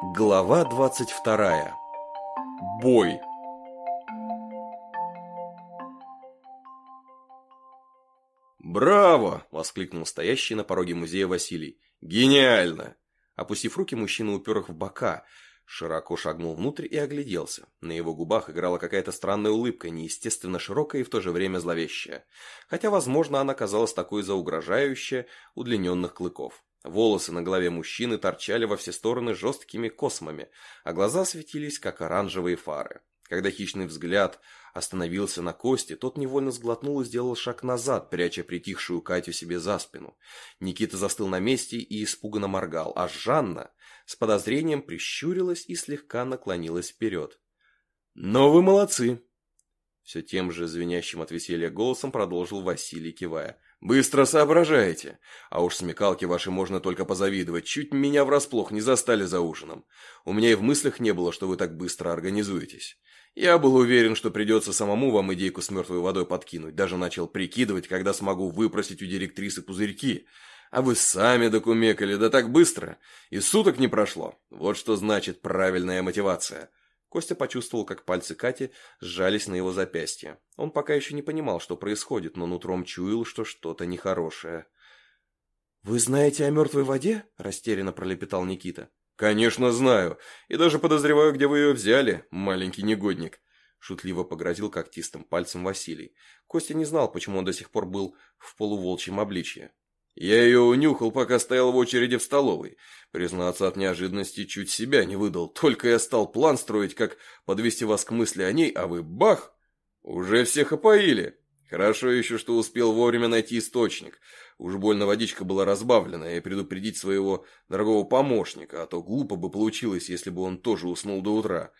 Глава 22. Бой. «Браво!» – воскликнул стоящий на пороге музея Василий. «Гениально!» Опустив руки, мужчина упер их в бока, широко шагнул внутрь и огляделся. На его губах играла какая-то странная улыбка, неестественно широкая и в то же время зловещая. Хотя, возможно, она казалась такой за угрожающая удлиненных клыков. Волосы на голове мужчины торчали во все стороны жесткими космами, а глаза светились, как оранжевые фары. Когда хищный взгляд остановился на Косте, тот невольно сглотнул и сделал шаг назад, пряча притихшую Катю себе за спину. Никита застыл на месте и испуганно моргал, а Жанна с подозрением прищурилась и слегка наклонилась вперед. «Но вы молодцы!» Все тем же звенящим от веселья голосом продолжил Василий, кивая. «Быстро соображаете. А уж смекалки ваши можно только позавидовать. Чуть меня врасплох не застали за ужином. У меня и в мыслях не было, что вы так быстро организуетесь. Я был уверен, что придется самому вам идейку с мертвой водой подкинуть. Даже начал прикидывать, когда смогу выпросить у директрисы пузырьки. А вы сами докумекали, да так быстро. И суток не прошло. Вот что значит правильная мотивация. Костя почувствовал, как пальцы Кати сжались на его запястье. Он пока еще не понимал, что происходит, но нутром чуял, что что-то нехорошее. «Вы знаете о мертвой воде?» – растерянно пролепетал Никита. «Конечно знаю. И даже подозреваю, где вы ее взяли, маленький негодник», – шутливо погрозил когтистым пальцем Василий. Костя не знал, почему он до сих пор был в полуволчьем обличье. Я ее унюхал, пока стоял в очереди в столовой. Признаться, от неожиданности чуть себя не выдал. Только я стал план строить, как подвести вас к мысли о ней, а вы бах! Уже всех опоили. Хорошо еще, что успел вовремя найти источник. Уж больно водичка была разбавлена, и предупредить своего дорогого помощника, а то глупо бы получилось, если бы он тоже уснул до утра.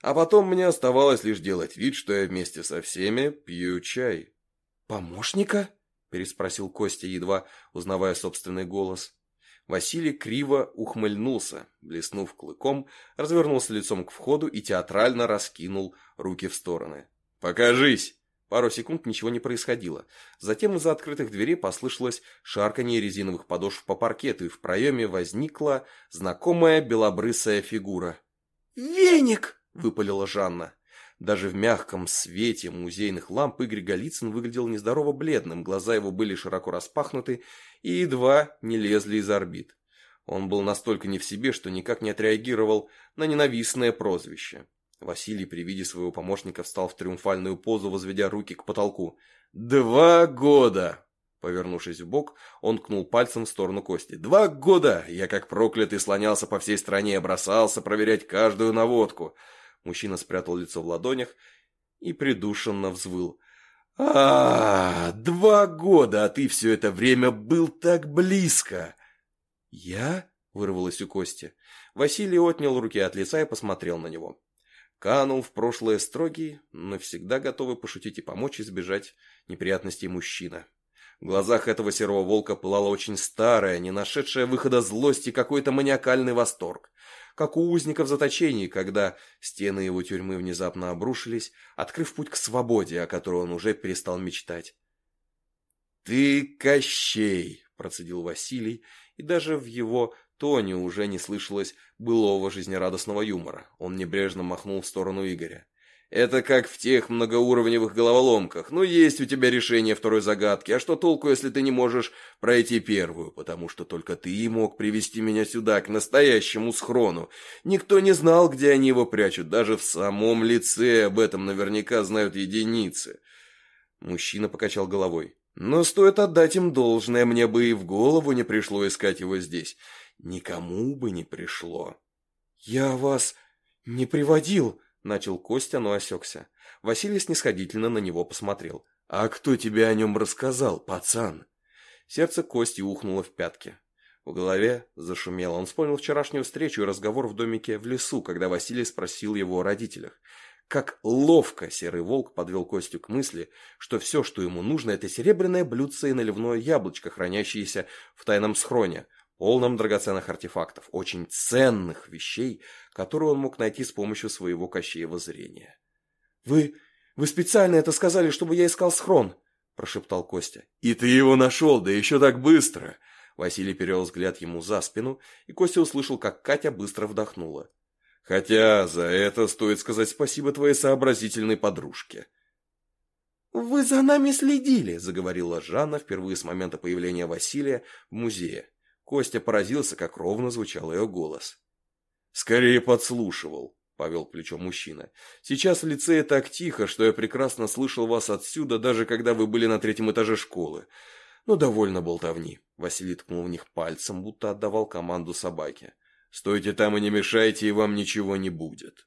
А потом мне оставалось лишь делать вид, что я вместе со всеми пью чай. «Помощника?» Переспросил Костя, едва узнавая собственный голос. Василий криво ухмыльнулся, блеснув клыком, развернулся лицом к входу и театрально раскинул руки в стороны. «Покажись!» Пару секунд ничего не происходило. Затем из-за открытых дверей послышалось шарканье резиновых подошв по паркету, и в проеме возникла знакомая белобрысая фигура. «Веник!» — выпалила Жанна. Даже в мягком свете музейных ламп Игорь Голицын выглядел нездорово бледным, глаза его были широко распахнуты и едва не лезли из орбит. Он был настолько не в себе, что никак не отреагировал на ненавистное прозвище. Василий при виде своего помощника встал в триумфальную позу, возведя руки к потолку. «Два года!» Повернувшись в бок, он кнул пальцем в сторону Кости. «Два года! Я как проклятый слонялся по всей стране, бросался проверять каждую наводку. Мужчина спрятал лицо в ладонях и придушенно взвыл. а, Два года, а ты все это время был так близко!» «Я?» — вырвалось у Кости. Василий отнял руки от лица и посмотрел на него. Канул в прошлое строгий, но всегда готовый пошутить и помочь избежать неприятностей мужчина. В глазах этого серого волка пылала очень старая, не нашедшая выхода злость и какой-то маниакальный восторг как у узников заточений, когда стены его тюрьмы внезапно обрушились, открыв путь к свободе, о которой он уже перестал мечтать. «Ты Кощей!» – процедил Василий, и даже в его тоне уже не слышалось былого жизнерадостного юмора. Он небрежно махнул в сторону Игоря. Это как в тех многоуровневых головоломках. Ну, есть у тебя решение второй загадки, а что толку, если ты не можешь пройти первую? Потому что только ты мог привести меня сюда, к настоящему схрону. Никто не знал, где они его прячут. Даже в самом лице об этом наверняка знают единицы. Мужчина покачал головой. Но стоит отдать им должное, мне бы и в голову не пришло искать его здесь. Никому бы не пришло. «Я вас не приводил», Начал Костя, но осекся. Василий снисходительно на него посмотрел. «А кто тебе о нем рассказал, пацан?» Сердце Кости ухнуло в пятки. В голове зашумело. Он вспомнил вчерашнюю встречу и разговор в домике в лесу, когда Василий спросил его о родителях. Как ловко серый волк подвел Костю к мысли, что все, что ему нужно, это серебряное блюдце и наливное яблочко, хранящееся в тайном схроне, полном драгоценных артефактов, очень ценных вещей, которые он мог найти с помощью своего кощеева зрения. «Вы... вы специально это сказали, чтобы я искал схрон?» – прошептал Костя. «И ты его нашел, да еще так быстро!» Василий перевел взгляд ему за спину, и Костя услышал, как Катя быстро вдохнула. «Хотя за это стоит сказать спасибо твоей сообразительной подружке». «Вы за нами следили», — заговорила Жанна впервые с момента появления Василия в музее. Костя поразился, как ровно звучал ее голос. «Скорее подслушивал», — повел плечом мужчина. «Сейчас в лицее так тихо, что я прекрасно слышал вас отсюда, даже когда вы были на третьем этаже школы. Но довольно болтовни». Василий ткнул в них пальцем, будто отдавал команду собаке. «Стойте там и не мешайте, и вам ничего не будет».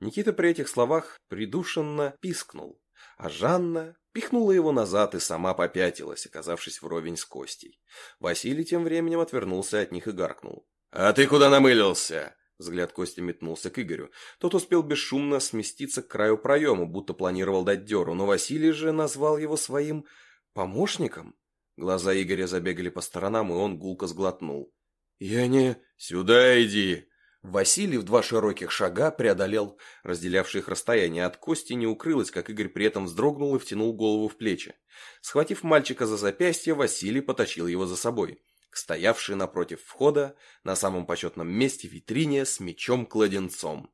Никита при этих словах придушенно пискнул, а Жанна пихнула его назад и сама попятилась, оказавшись вровень с Костей. Василий тем временем отвернулся от них и гаркнул. «А ты куда намылился?» Взгляд Кости метнулся к Игорю. Тот успел бесшумно сместиться к краю проема, будто планировал дать дёру, но Василий же назвал его своим помощником. Глаза Игоря забегали по сторонам, и он гулко сглотнул. «Я не... Сюда иди!» Василий в два широких шага преодолел разделявшие их расстояние. От Кости не укрылось, как Игорь при этом вздрогнул и втянул голову в плечи. Схватив мальчика за запястье, Василий потащил его за собой к стоявшей напротив входа на самом почетном месте витрине с мечом-кладенцом.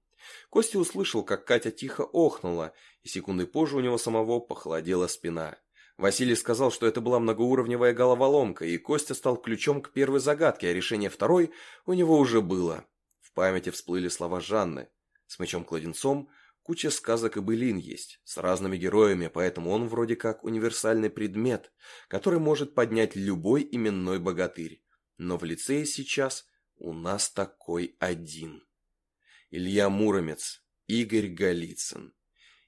Костя услышал, как Катя тихо охнула, и секунды позже у него самого похолодела спина. Василий сказал, что это была многоуровневая головоломка, и Костя стал ключом к первой загадке, а решение второй у него уже было. Памяти всплыли слова Жанны. С мечом-кладенцом Куча сказок и былин есть, с разными героями, поэтому он вроде как универсальный предмет, который может поднять любой именной богатырь. Но в лицее сейчас у нас такой один. Илья Муромец, Игорь Голицын.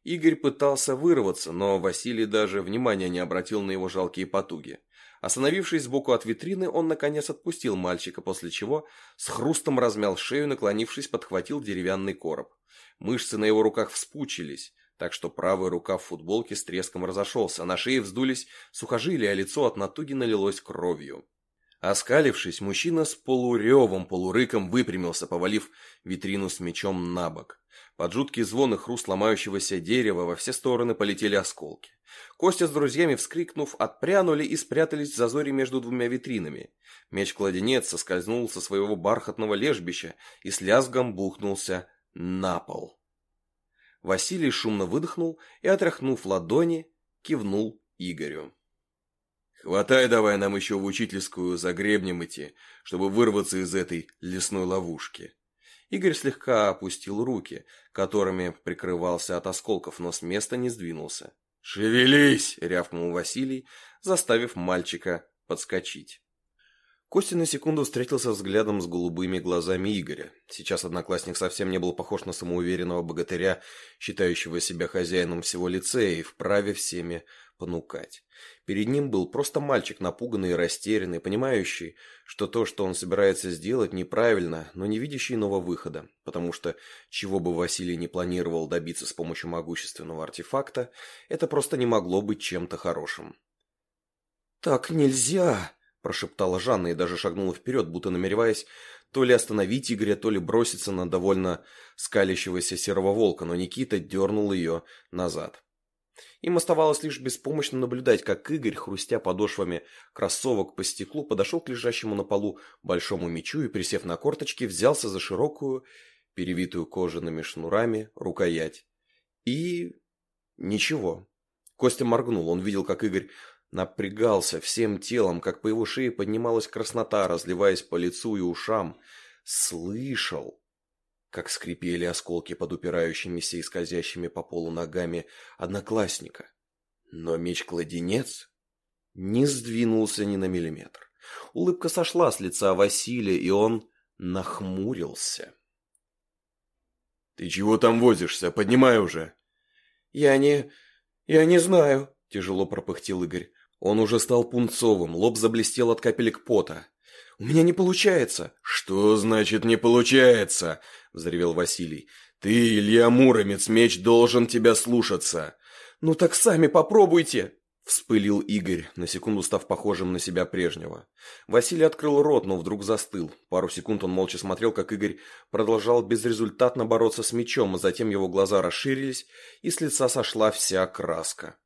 Игорь пытался вырваться, но Василий даже внимания не обратил на его жалкие потуги. Остановившись сбоку от витрины, он наконец отпустил мальчика, после чего с хрустом размял шею, наклонившись, подхватил деревянный короб. Мышцы на его руках вспучились, так что правая рука в футболке с треском разошелся, на шее вздулись сухожилия, а лицо от натуги налилось кровью. Оскалившись, мужчина с полуревом, полурыком выпрямился, повалив витрину с мечом на бок. Под жуткий звон и хруст ломающегося дерева во все стороны полетели осколки. Костя с друзьями, вскрикнув, отпрянули и спрятались в зазоре между двумя витринами. Меч-кладенец соскользнул со своего бархатного лежбища и с лязгом бухнулся на пол. Василий шумно выдохнул и, отряхнув ладони, кивнул Игорю. «Хватай давай нам еще в учительскую за гребнем идти, чтобы вырваться из этой лесной ловушки». Игорь слегка опустил руки, которыми прикрывался от осколков, но с места не сдвинулся. «Шевелись!» — рявкнул Василий, заставив мальчика подскочить. Костя на секунду встретился взглядом с голубыми глазами Игоря. Сейчас одноклассник совсем не был похож на самоуверенного богатыря, считающего себя хозяином всего лицея и вправе всеми понукать. Перед ним был просто мальчик, напуганный и растерянный, понимающий, что то, что он собирается сделать, неправильно, но не видящий иного выхода, потому что, чего бы Василий не планировал добиться с помощью могущественного артефакта, это просто не могло быть чем-то хорошим. «Так нельзя!» Прошептала Жанна и даже шагнула вперед, будто намереваясь то ли остановить Игоря, то ли броситься на довольно скалящегося серого волка, но Никита дернул ее назад. Им оставалось лишь беспомощно наблюдать, как Игорь, хрустя подошвами кроссовок по стеклу, подошел к лежащему на полу большому мечу и, присев на корточки, взялся за широкую, перевитую кожаными шнурами, рукоять. И... ничего. Костя моргнул, он видел, как Игорь Напрягался всем телом, как по его шее поднималась краснота, разливаясь по лицу и ушам. Слышал, как скрипели осколки под упирающимися и скользящими по полу ногами одноклассника. Но меч-кладенец не сдвинулся ни на миллиметр. Улыбка сошла с лица Василия, и он нахмурился. «Ты чего там возишься? Поднимай уже!» «Я не... я не знаю», — тяжело пропыхтел Игорь. Он уже стал пунцовым, лоб заблестел от капелек пота. «У меня не получается!» «Что значит «не получается»?» – взревел Василий. «Ты, Илья Муромец, меч должен тебя слушаться!» «Ну так сами попробуйте!» – вспылил Игорь, на секунду став похожим на себя прежнего. Василий открыл рот, но вдруг застыл. Пару секунд он молча смотрел, как Игорь продолжал безрезультатно бороться с мечом, а затем его глаза расширились, и с лица сошла вся краска.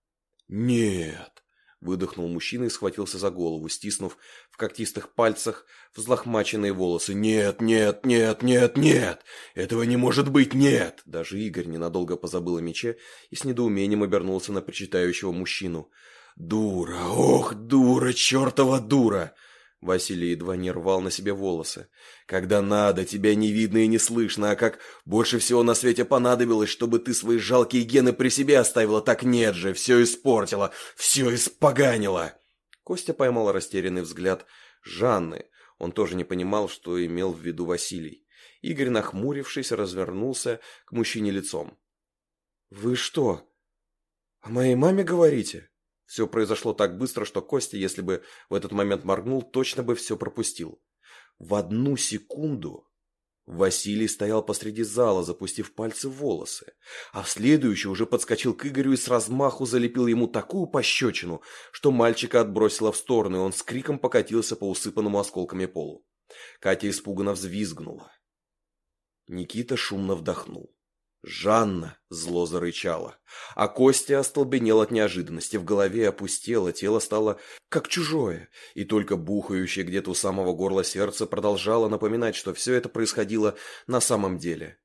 «Нет!» Выдохнул мужчина и схватился за голову, стиснув в когтистых пальцах взлохмаченные волосы. «Нет, нет, нет, нет, нет! Этого не может быть, нет!» Даже Игорь ненадолго позабыл о мече и с недоумением обернулся на причитающего мужчину. «Дура! Ох, дура! Чертова дура!» Василий едва не рвал на себе волосы. «Когда надо, тебя не видно и не слышно, а как больше всего на свете понадобилось, чтобы ты свои жалкие гены при себе оставила, так нет же, все испортила, все испоганила!» Костя поймал растерянный взгляд Жанны. Он тоже не понимал, что имел в виду Василий. Игорь, нахмурившись, развернулся к мужчине лицом. «Вы что, о моей маме говорите?» Все произошло так быстро, что Костя, если бы в этот момент моргнул, точно бы все пропустил. В одну секунду Василий стоял посреди зала, запустив пальцы в волосы, а в следующий уже подскочил к Игорю и с размаху залепил ему такую пощечину, что мальчика отбросило в сторону, и он с криком покатился по усыпанному осколками полу. Катя испуганно взвизгнула. Никита шумно вдохнул. Жанна зло зарычала, а Костя остолбенел от неожиданности, в голове опустело, тело стало как чужое, и только бухающее где-то у самого горла сердце продолжало напоминать, что все это происходило на самом деле.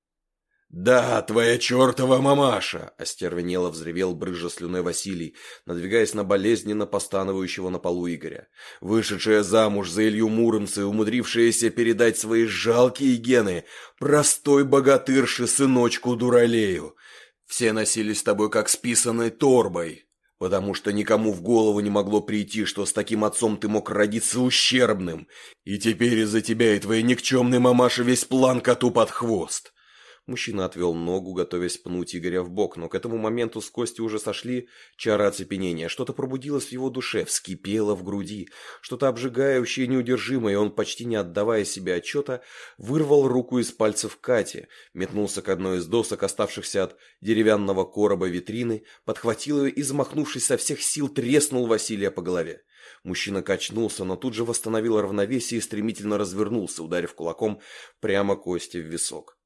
«Да, твоя чертова мамаша!» – остервенело взревел брыжа слюной Василий, надвигаясь на болезненно постановающего на полу Игоря. «Вышедшая замуж за Илью Муромца и умудрившаяся передать свои жалкие гены простой богатырше сыночку Дуралею. Все носились с тобой как с торбой, потому что никому в голову не могло прийти, что с таким отцом ты мог родиться ущербным, и теперь из-за тебя и твоей никчемной мамаши весь план коту под хвост». Мужчина отвел ногу, готовясь пнуть Игоря в бок, но к этому моменту с Кости уже сошли чары оцепенения. Что-то пробудилось в его душе, вскипело в груди. Что-то обжигающее неудержимое, и он, почти не отдавая себе отчета, вырвал руку из пальцев Кати, метнулся к одной из досок, оставшихся от деревянного короба витрины, подхватил ее и, замахнувшись со всех сил, треснул Василия по голове. Мужчина качнулся, но тут же восстановил равновесие и стремительно развернулся, ударив кулаком прямо Кости в висок.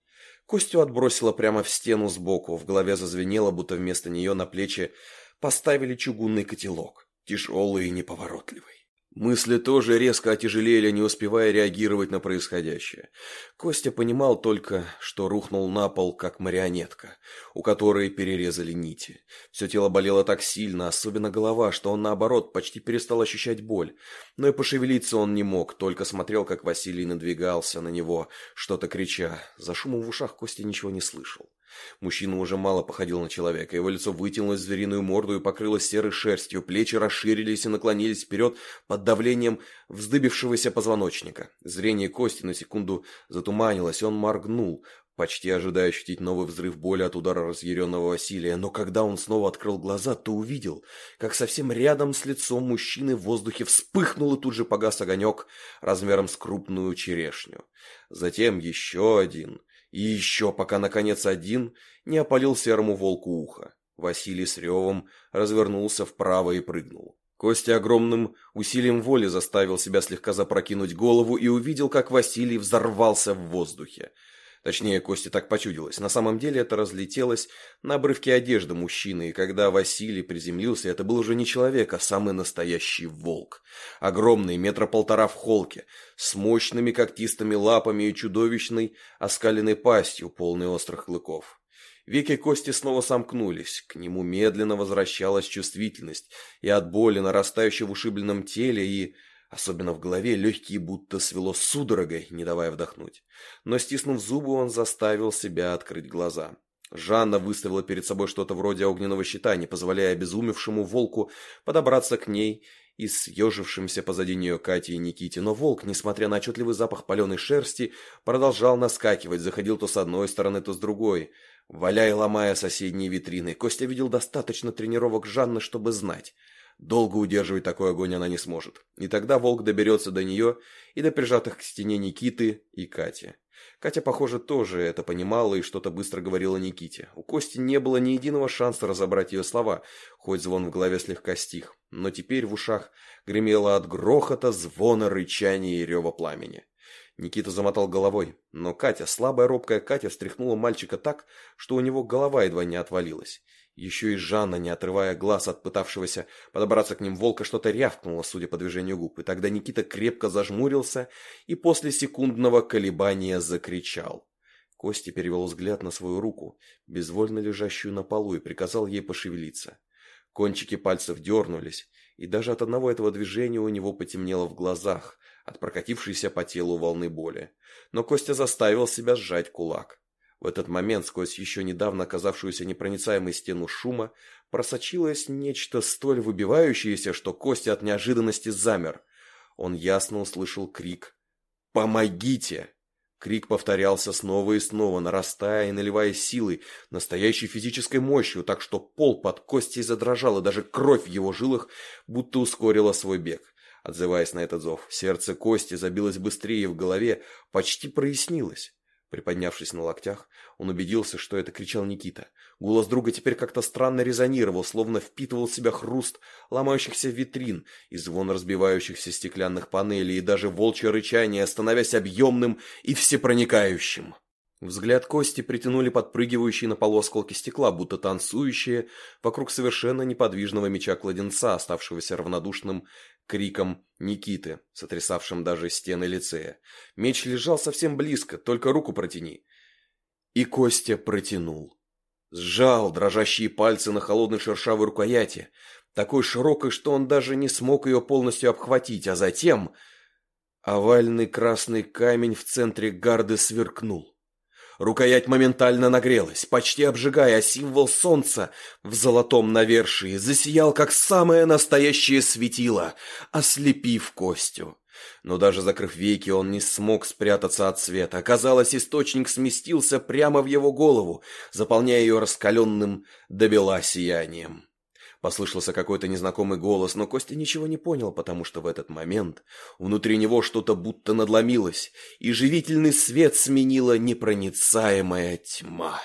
Костю отбросило прямо в стену сбоку, в голове зазвенело, будто вместо нее на плечи поставили чугунный котелок, тяжелый и неповоротливый. Мысли тоже резко отяжелели, не успевая реагировать на происходящее. Костя понимал только, что рухнул на пол, как марионетка, у которой перерезали нити. Все тело болело так сильно, особенно голова, что он, наоборот, почти перестал ощущать боль. Но и пошевелиться он не мог, только смотрел, как Василий надвигался на него, что-то крича. За шумом в ушах Костя ничего не слышал. Мужчина уже мало походил на человека. Его лицо вытянулось в звериную морду и покрылось серой шерстью. Плечи расширились и наклонились вперед под давлением вздыбившегося позвоночника. Зрение Кости на секунду затуманилось, он моргнул, почти ожидая ощутить новый взрыв боли от удара разъяренного Василия. Но когда он снова открыл глаза, то увидел, как совсем рядом с лицом мужчины в воздухе вспыхнул и тут же погас огонек размером с крупную черешню. Затем еще один — и еще, пока наконец один не опалил серому волку ухо. Василий с ревом развернулся вправо и прыгнул. Костя огромным усилием воли заставил себя слегка запрокинуть голову и увидел, как Василий взорвался в воздухе. Точнее, Косте так почудилось. На самом деле это разлетелось на обрывке одежды мужчины, и когда Василий приземлился, это был уже не человек, а самый настоящий волк. Огромный, метра полтора в холке, с мощными когтистыми лапами и чудовищной оскаленной пастью, полной острых клыков. Веки Кости снова сомкнулись, к нему медленно возвращалась чувствительность, и от боли, нарастающей в ушибленном теле, и Особенно в голове легкие будто свело судорогой, не давая вдохнуть. Но стиснув зубы, он заставил себя открыть глаза. Жанна выставила перед собой что-то вроде огненного щита, не позволяя обезумевшему волку подобраться к ней и съежившимся позади нее Кате и Никите. Но волк, несмотря на отчетливый запах паленой шерсти, продолжал наскакивать, заходил то с одной стороны, то с другой, валяя и ломая соседние витрины. Костя видел достаточно тренировок Жанны, чтобы знать – Долго удерживать такой огонь она не сможет. И тогда волк доберется до нее и до прижатых к стене Никиты и Кати. Катя, похоже, тоже это понимала и что-то быстро говорила Никите. У Кости не было ни единого шанса разобрать ее слова, хоть звон в голове слегка стих. Но теперь в ушах гремело от грохота, звона, рычания и рева пламени. Никита замотал головой, но Катя, слабая робкая Катя, встряхнула мальчика так, что у него голова едва не отвалилась. Еще и Жанна, не отрывая глаз от пытавшегося подобраться к ним волка, что-то рявкнула, судя по движению губ, и тогда Никита крепко зажмурился и после секундного колебания закричал. Костя перевел взгляд на свою руку, безвольно лежащую на полу, и приказал ей пошевелиться. Кончики пальцев дернулись, и даже от одного этого движения у него потемнело в глазах, от прокатившейся по телу волны боли. Но Костя заставил себя сжать кулак. В этот момент сквозь еще недавно оказавшуюся непроницаемой стену шума просочилось нечто столь выбивающееся, что Костя от неожиданности замер. Он ясно услышал крик «Помогите!». Крик повторялся снова и снова, нарастая и наливая силой, настоящей физической мощью, так что пол под Костей задрожал, и даже кровь в его жилах будто ускорила свой бег. Отзываясь на этот зов, сердце Кости забилось быстрее в голове, почти прояснилось. Приподнявшись на локтях, он убедился, что это кричал Никита. Голос друга теперь как-то странно резонировал, словно впитывал в себя хруст ломающихся витрин и звон разбивающихся стеклянных панелей, и даже волчье рычание, становясь объемным и всепроникающим. Взгляд Кости притянули подпрыгивающие на полу осколки стекла, будто танцующие вокруг совершенно неподвижного меча кладенца, оставшегося равнодушным криком Никиты, сотрясавшим даже стены лицея. Меч лежал совсем близко, только руку протяни. И Костя протянул. Сжал дрожащие пальцы на холодной шершавой рукояти, такой широкой, что он даже не смог ее полностью обхватить, а затем овальный красный камень в центре гарды сверкнул. Рукоять моментально нагрелась, почти обжигая, символ солнца в золотом навершии засиял, как самое настоящее светило, ослепив Костю. Но даже закрыв веки, он не смог спрятаться от света. Казалось, источник сместился прямо в его голову, заполняя ее раскаленным до бела сиянием. Послышался какой-то незнакомый голос, но Костя ничего не понял, потому что в этот момент внутри него что-то будто надломилось, и живительный свет сменила непроницаемая тьма.